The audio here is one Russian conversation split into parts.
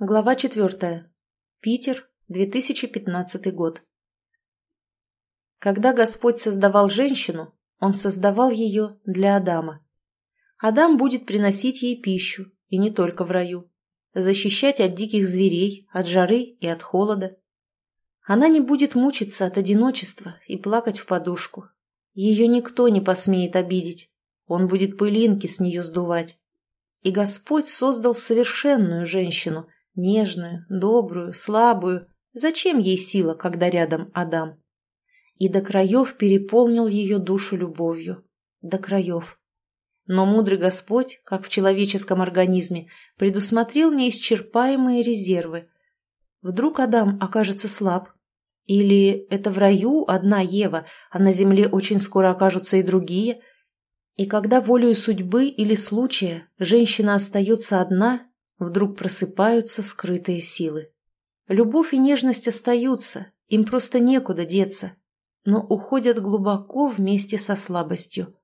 Глава четвертая. Питер, 2015 год. Когда Господь создавал женщину, Он создавал ее для Адама. Адам будет приносить ей пищу, и не только в раю, защищать от диких зверей, от жары и от холода. Она не будет мучиться от одиночества и плакать в подушку. Ее никто не посмеет обидеть. Он будет пылинки с нее сдувать. И Господь создал совершенную женщину – Нежную, добрую, слабую. Зачем ей сила, когда рядом Адам? И до краев переполнил ее душу любовью. До краев. Но мудрый Господь, как в человеческом организме, предусмотрел неисчерпаемые резервы. Вдруг Адам окажется слаб? Или это в раю одна Ева, а на земле очень скоро окажутся и другие? И когда волею судьбы или случая женщина остается одна, Вдруг просыпаются скрытые силы. Любовь и нежность остаются, им просто некуда деться, но уходят глубоко вместе со слабостью.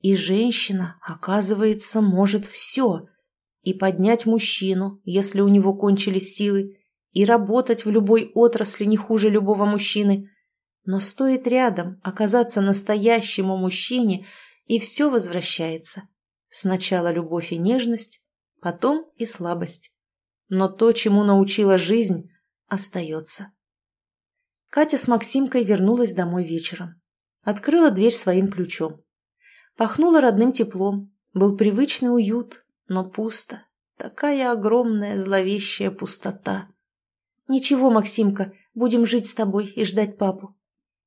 И женщина, оказывается, может все. И поднять мужчину, если у него кончились силы, и работать в любой отрасли не хуже любого мужчины. Но стоит рядом оказаться настоящему мужчине, и все возвращается. Сначала любовь и нежность, потом и слабость. Но то, чему научила жизнь, остается. Катя с Максимкой вернулась домой вечером. Открыла дверь своим ключом. Пахнула родным теплом. Был привычный уют, но пусто. Такая огромная зловещая пустота. «Ничего, Максимка, будем жить с тобой и ждать папу».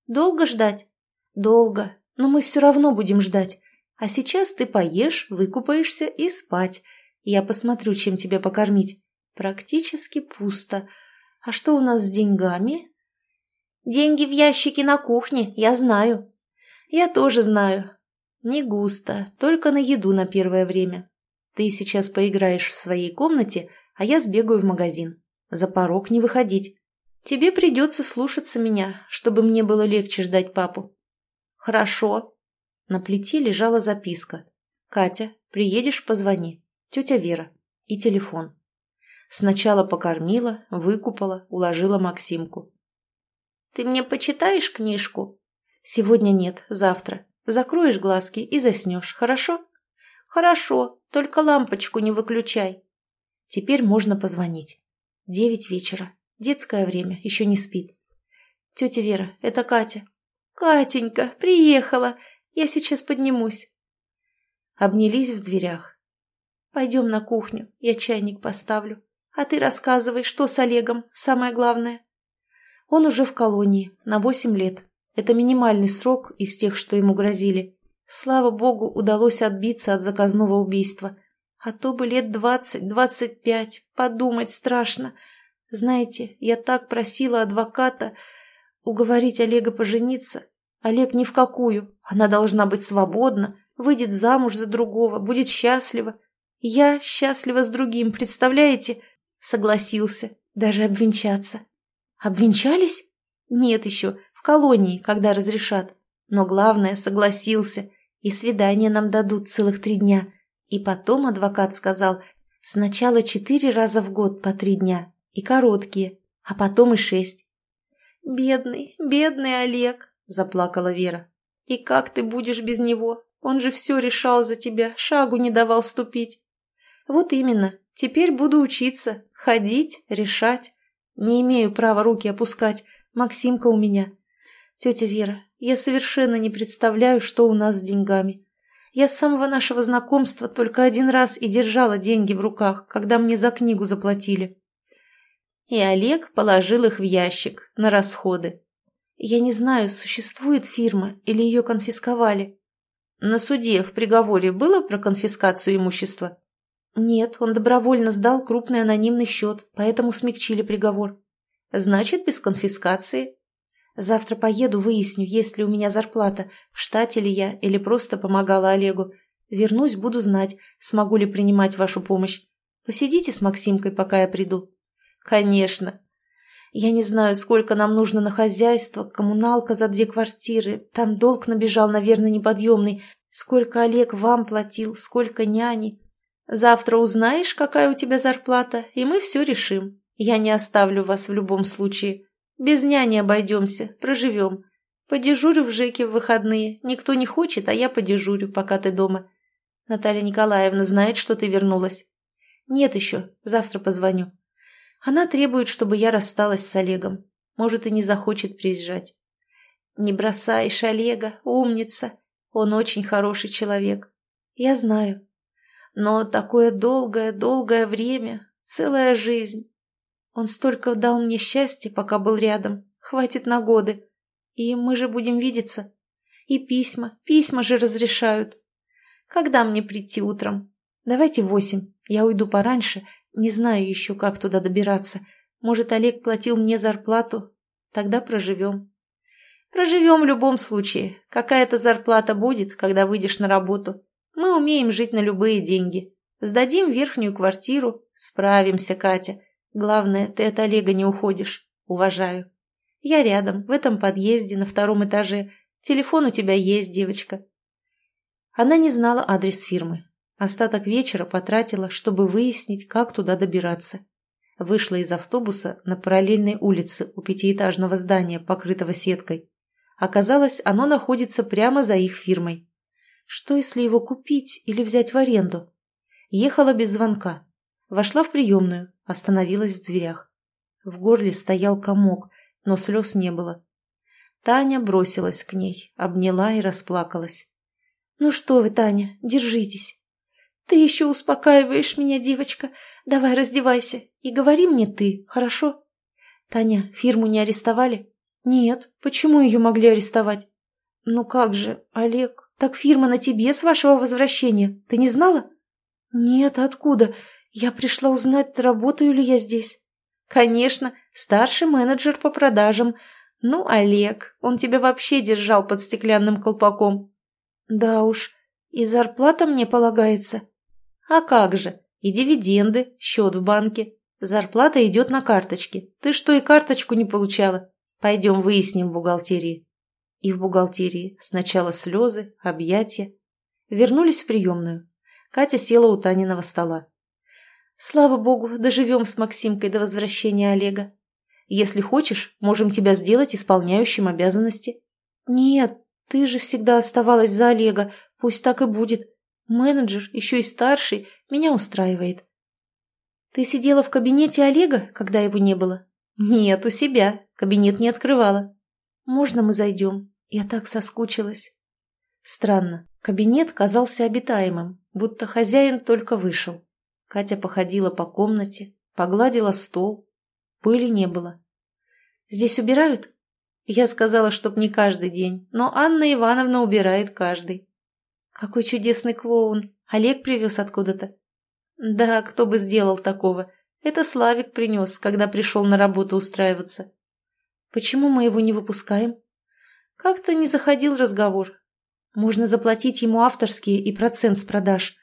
«Долго ждать?» «Долго, но мы все равно будем ждать. А сейчас ты поешь, выкупаешься и спать. Я посмотрю, чем тебя покормить. Практически пусто. А что у нас с деньгами? Деньги в ящике на кухне, я знаю. Я тоже знаю. Не густо, только на еду на первое время. Ты сейчас поиграешь в своей комнате, а я сбегаю в магазин. За порог не выходить. Тебе придется слушаться меня, чтобы мне было легче ждать папу. Хорошо. На плите лежала записка. Катя, приедешь, позвони тетя Вера и телефон. Сначала покормила, выкупала, уложила Максимку. «Ты мне почитаешь книжку?» «Сегодня нет, завтра. Закроешь глазки и заснешь, хорошо?» «Хорошо, только лампочку не выключай». Теперь можно позвонить. Девять вечера. Детское время, еще не спит. «Тетя Вера, это Катя». «Катенька, приехала. Я сейчас поднимусь». Обнялись в дверях. Пойдем на кухню, я чайник поставлю. А ты рассказывай, что с Олегом, самое главное. Он уже в колонии, на восемь лет. Это минимальный срок из тех, что ему грозили. Слава богу, удалось отбиться от заказного убийства. А то бы лет двадцать, двадцать пять, подумать страшно. Знаете, я так просила адвоката уговорить Олега пожениться. Олег ни в какую. Она должна быть свободна, выйдет замуж за другого, будет счастлива. «Я счастлива с другим, представляете?» Согласился. Даже обвенчаться. «Обвенчались?» «Нет еще. В колонии, когда разрешат. Но главное, согласился. И свидание нам дадут целых три дня. И потом адвокат сказал, сначала четыре раза в год по три дня. И короткие. А потом и шесть». «Бедный, бедный Олег», — заплакала Вера. «И как ты будешь без него? Он же все решал за тебя, шагу не давал ступить». Вот именно. Теперь буду учиться, ходить, решать. Не имею права руки опускать. Максимка у меня. Тетя Вера, я совершенно не представляю, что у нас с деньгами. Я с самого нашего знакомства только один раз и держала деньги в руках, когда мне за книгу заплатили. И Олег положил их в ящик на расходы. Я не знаю, существует фирма или ее конфисковали. На суде в приговоре было про конфискацию имущества? Нет, он добровольно сдал крупный анонимный счет, поэтому смягчили приговор. Значит, без конфискации. Завтра поеду, выясню, есть ли у меня зарплата, в штате ли я или просто помогала Олегу. Вернусь, буду знать, смогу ли принимать вашу помощь. Посидите с Максимкой, пока я приду. Конечно. Я не знаю, сколько нам нужно на хозяйство, коммуналка за две квартиры, там долг набежал, наверное, неподъемный. Сколько Олег вам платил, сколько няни. Завтра узнаешь, какая у тебя зарплата, и мы все решим. Я не оставлю вас в любом случае. Без няни обойдемся, проживем. Подежурю в ЖЭКе в выходные. Никто не хочет, а я подежурю, пока ты дома. Наталья Николаевна знает, что ты вернулась. Нет еще, завтра позвоню. Она требует, чтобы я рассталась с Олегом. Может, и не захочет приезжать. Не бросаешь Олега, умница. Он очень хороший человек. Я знаю. Но такое долгое-долгое время, целая жизнь. Он столько дал мне счастья, пока был рядом. Хватит на годы. И мы же будем видеться. И письма, письма же разрешают. Когда мне прийти утром? Давайте восемь. Я уйду пораньше. Не знаю еще, как туда добираться. Может, Олег платил мне зарплату? Тогда проживем. Проживем в любом случае. Какая-то зарплата будет, когда выйдешь на работу. Мы умеем жить на любые деньги. Сдадим верхнюю квартиру. Справимся, Катя. Главное, ты от Олега не уходишь. Уважаю. Я рядом, в этом подъезде, на втором этаже. Телефон у тебя есть, девочка. Она не знала адрес фирмы. Остаток вечера потратила, чтобы выяснить, как туда добираться. Вышла из автобуса на параллельной улице у пятиэтажного здания, покрытого сеткой. Оказалось, оно находится прямо за их фирмой. Что, если его купить или взять в аренду? Ехала без звонка. Вошла в приемную, остановилась в дверях. В горле стоял комок, но слез не было. Таня бросилась к ней, обняла и расплакалась. «Ну что вы, Таня, держитесь. Ты еще успокаиваешь меня, девочка. Давай раздевайся и говори мне ты, хорошо?» «Таня, фирму не арестовали?» «Нет. Почему ее могли арестовать?» «Ну как же, Олег, так фирма на тебе с вашего возвращения. Ты не знала?» «Нет, откуда? Я пришла узнать, работаю ли я здесь». «Конечно, старший менеджер по продажам. Ну, Олег, он тебя вообще держал под стеклянным колпаком». «Да уж, и зарплата мне полагается». «А как же? И дивиденды, счет в банке. Зарплата идет на карточке. Ты что, и карточку не получала? Пойдем выясним в бухгалтерии». И в бухгалтерии сначала слезы, объятия. Вернулись в приемную. Катя села у Таниного стола. Слава богу, доживем с Максимкой до возвращения Олега. Если хочешь, можем тебя сделать исполняющим обязанности. Нет, ты же всегда оставалась за Олега, пусть так и будет. Менеджер, еще и старший, меня устраивает. Ты сидела в кабинете Олега, когда его не было? Нет, у себя. Кабинет не открывала. Можно мы зайдем? Я так соскучилась. Странно. Кабинет казался обитаемым, будто хозяин только вышел. Катя походила по комнате, погладила стол. Пыли не было. «Здесь убирают?» Я сказала, чтоб не каждый день, но Анна Ивановна убирает каждый. Какой чудесный клоун. Олег привез откуда-то. Да, кто бы сделал такого. Это Славик принес, когда пришел на работу устраиваться. Почему мы его не выпускаем? Как-то не заходил разговор. Можно заплатить ему авторские и процент с продаж.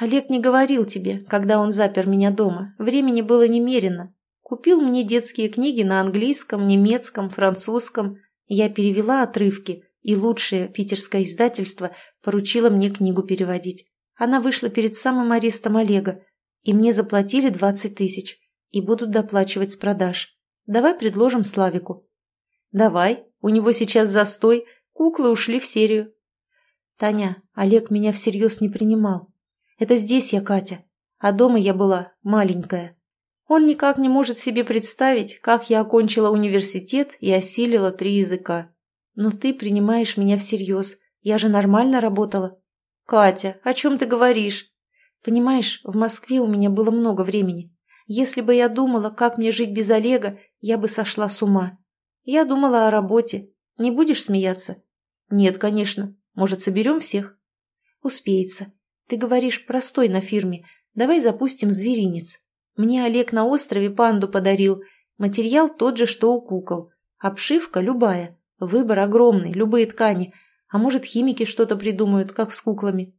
Олег не говорил тебе, когда он запер меня дома. Времени было немерено. Купил мне детские книги на английском, немецком, французском. Я перевела отрывки, и лучшее питерское издательство поручило мне книгу переводить. Она вышла перед самым арестом Олега, и мне заплатили 20 тысяч, и будут доплачивать с продаж. Давай предложим Славику. Давай, у него сейчас застой, куклы ушли в серию. Таня, Олег меня всерьез не принимал. Это здесь я Катя, а дома я была маленькая. Он никак не может себе представить, как я окончила университет и осилила три языка. Но ты принимаешь меня всерьез. Я же нормально работала. Катя, о чем ты говоришь? Понимаешь, в Москве у меня было много времени. Если бы я думала, как мне жить без Олега, я бы сошла с ума. Я думала о работе. Не будешь смеяться? Нет, конечно. Может, соберем всех? Успеется. Ты говоришь, простой на фирме. Давай запустим зверинец. Мне Олег на острове панду подарил. Материал тот же, что у кукол. Обшивка любая. Выбор огромный, любые ткани. А может, химики что-то придумают, как с куклами.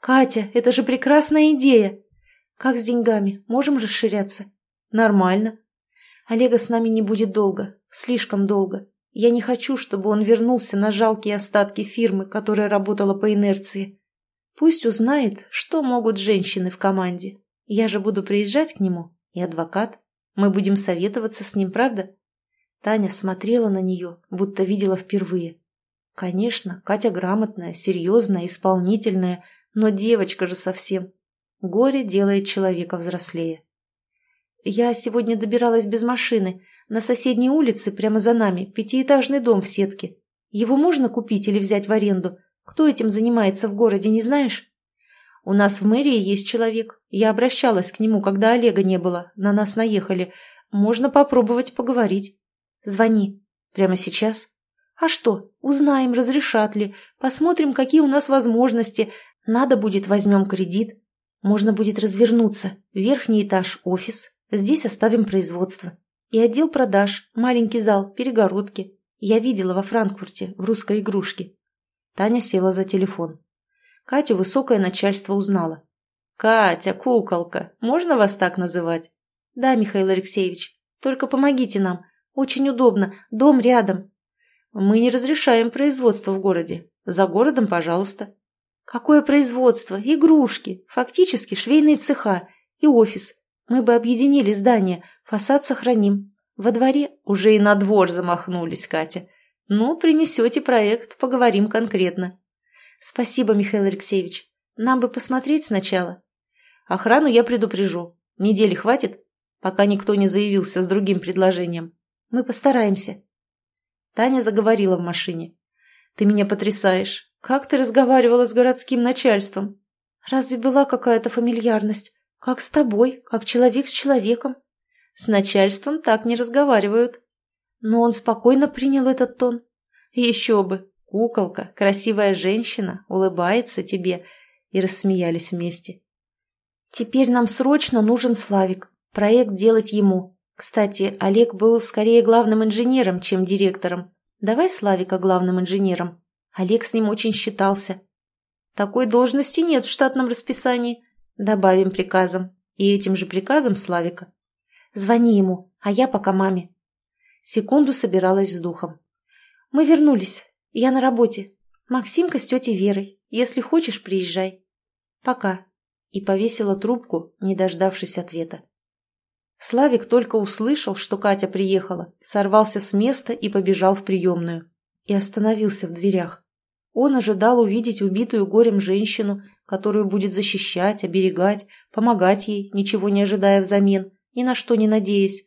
Катя, это же прекрасная идея. Как с деньгами? Можем расширяться? Нормально. Олега с нами не будет долго. Слишком долго. Я не хочу, чтобы он вернулся на жалкие остатки фирмы, которая работала по инерции. Пусть узнает, что могут женщины в команде. Я же буду приезжать к нему, и адвокат. Мы будем советоваться с ним, правда? Таня смотрела на нее, будто видела впервые. Конечно, Катя грамотная, серьезная, исполнительная, но девочка же совсем. Горе делает человека взрослее. Я сегодня добиралась без машины. На соседней улице, прямо за нами, пятиэтажный дом в сетке. Его можно купить или взять в аренду? Кто этим занимается в городе, не знаешь? У нас в мэрии есть человек. Я обращалась к нему, когда Олега не было. На нас наехали. Можно попробовать поговорить. Звони. Прямо сейчас? А что? Узнаем, разрешат ли. Посмотрим, какие у нас возможности. Надо будет, возьмем кредит. Можно будет развернуться. Верхний этаж – офис. Здесь оставим производство. И отдел продаж, маленький зал, перегородки. Я видела во Франкфурте, в русской игрушке. Таня села за телефон. Катю высокое начальство узнало. «Катя, куколка, можно вас так называть?» «Да, Михаил Алексеевич. Только помогите нам. Очень удобно. Дом рядом». «Мы не разрешаем производство в городе. За городом, пожалуйста». «Какое производство? Игрушки. Фактически швейные цеха. И офис. Мы бы объединили здание. Фасад сохраним. Во дворе уже и на двор замахнулись, Катя. Ну, принесете проект, поговорим конкретно». «Спасибо, Михаил Алексеевич. Нам бы посмотреть сначала». «Охрану я предупрежу. Недели хватит, пока никто не заявился с другим предложением. Мы постараемся». Таня заговорила в машине. «Ты меня потрясаешь. Как ты разговаривала с городским начальством? Разве была какая-то фамильярность? Как с тобой, как человек с человеком? С начальством так не разговаривают». Но он спокойно принял этот тон. «Еще бы! Куколка, красивая женщина, улыбается тебе». И рассмеялись вместе. «Теперь нам срочно нужен Славик. Проект делать ему. Кстати, Олег был скорее главным инженером, чем директором. Давай Славика главным инженером. Олег с ним очень считался. Такой должности нет в штатном расписании. Добавим приказом. И этим же приказом Славика. Звони ему, а я пока маме. Секунду собиралась с духом. Мы вернулись. Я на работе. Максимка с тетей Верой. Если хочешь, приезжай. Пока. И повесила трубку, не дождавшись ответа. Славик только услышал, что Катя приехала, сорвался с места и побежал в приемную. И остановился в дверях. Он ожидал увидеть убитую горем женщину, которую будет защищать, оберегать, помогать ей, ничего не ожидая взамен, ни на что не надеясь.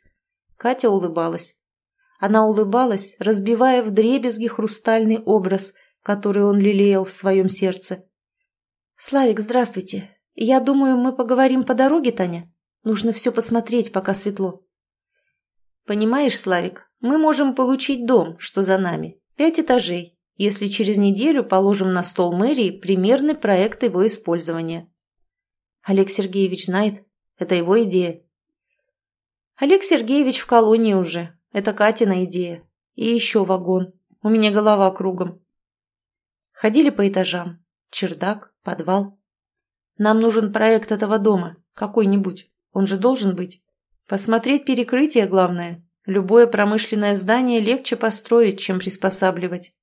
Катя улыбалась. Она улыбалась, разбивая вдребезги хрустальный образ, который он лелеял в своем сердце. «Славик, здравствуйте. Я думаю, мы поговорим по дороге, Таня?» Нужно все посмотреть, пока светло. Понимаешь, Славик, мы можем получить дом, что за нами, пять этажей, если через неделю положим на стол мэрии примерный проект его использования. Олег Сергеевич знает, это его идея. Олег Сергеевич в колонии уже, это Катина идея. И еще вагон, у меня голова кругом. Ходили по этажам, чердак, подвал. Нам нужен проект этого дома, какой-нибудь. Он же должен быть. Посмотреть перекрытие главное. Любое промышленное здание легче построить, чем приспосабливать.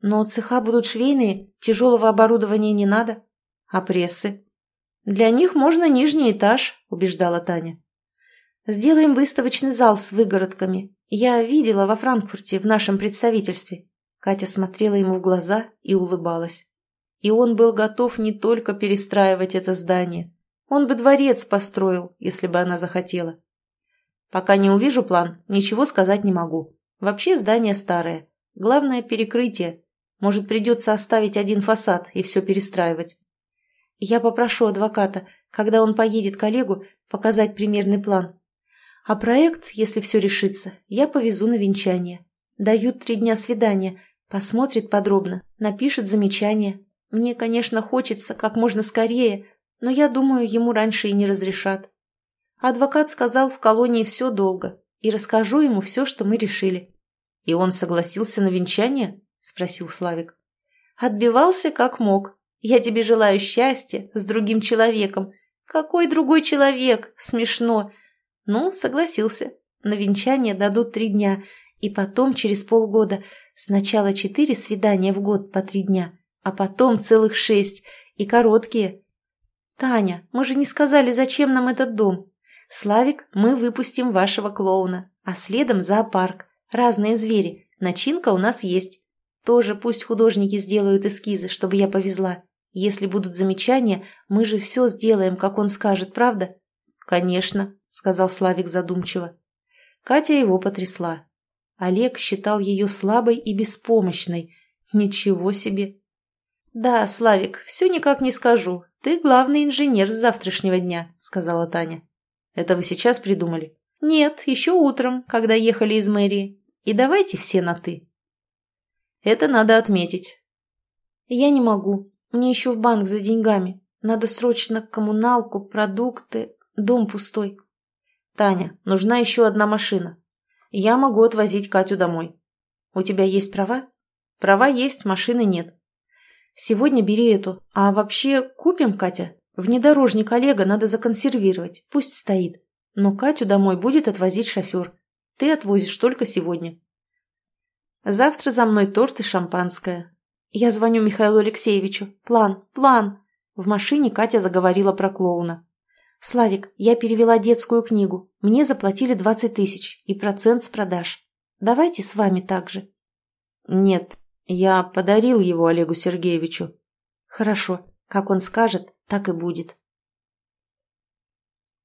Но цеха будут швейные, тяжелого оборудования не надо. А прессы? Для них можно нижний этаж, убеждала Таня. Сделаем выставочный зал с выгородками. Я видела во Франкфурте в нашем представительстве. Катя смотрела ему в глаза и улыбалась. И он был готов не только перестраивать это здание, он бы дворец построил, если бы она захотела. Пока не увижу план, ничего сказать не могу. Вообще здание старое. Главное – перекрытие. Может, придется оставить один фасад и все перестраивать. Я попрошу адвоката, когда он поедет к коллегу, показать примерный план. А проект, если все решится, я повезу на венчание. Дают три дня свидания, посмотрит подробно, напишет замечания. Мне, конечно, хочется как можно скорее, но я думаю, ему раньше и не разрешат. Адвокат сказал в колонии все долго, и расскажу ему все, что мы решили. — И он согласился на венчание? — спросил Славик. — Отбивался как мог. Я тебе желаю счастья с другим человеком. Какой другой человек? Смешно. Ну, согласился. На венчание дадут три дня, и потом через полгода. Сначала четыре свидания в год по три дня, а потом целых шесть, И короткие. Таня, мы же не сказали, зачем нам этот дом. Славик, мы выпустим вашего клоуна, а следом зоопарк. Разные звери. Начинка у нас есть. Тоже пусть художники сделают эскизы, чтобы я повезла. Если будут замечания, мы же все сделаем, как он скажет, правда? Конечно, сказал Славик задумчиво. Катя его потрясла. Олег считал ее слабой и беспомощной. Ничего себе! «Да, Славик, все никак не скажу. Ты главный инженер с завтрашнего дня», — сказала Таня. «Это вы сейчас придумали?» «Нет, еще утром, когда ехали из мэрии. И давайте все на «ты». «Это надо отметить». «Я не могу. Мне еще в банк за деньгами. Надо срочно коммуналку, продукты. Дом пустой». «Таня, нужна еще одна машина. Я могу отвозить Катю домой. У тебя есть права?» «Права есть, машины нет». «Сегодня бери эту. А вообще купим, Катя? Внедорожник Олега надо законсервировать. Пусть стоит. Но Катю домой будет отвозить шофер. Ты отвозишь только сегодня». «Завтра за мной торт и шампанское. Я звоню Михаилу Алексеевичу. План, план!» В машине Катя заговорила про клоуна. «Славик, я перевела детскую книгу. Мне заплатили 20 тысяч и процент с продаж. Давайте с вами так же». «Нет, я подарил его Олегу Сергеевичу». «Хорошо. Как он скажет, так и будет».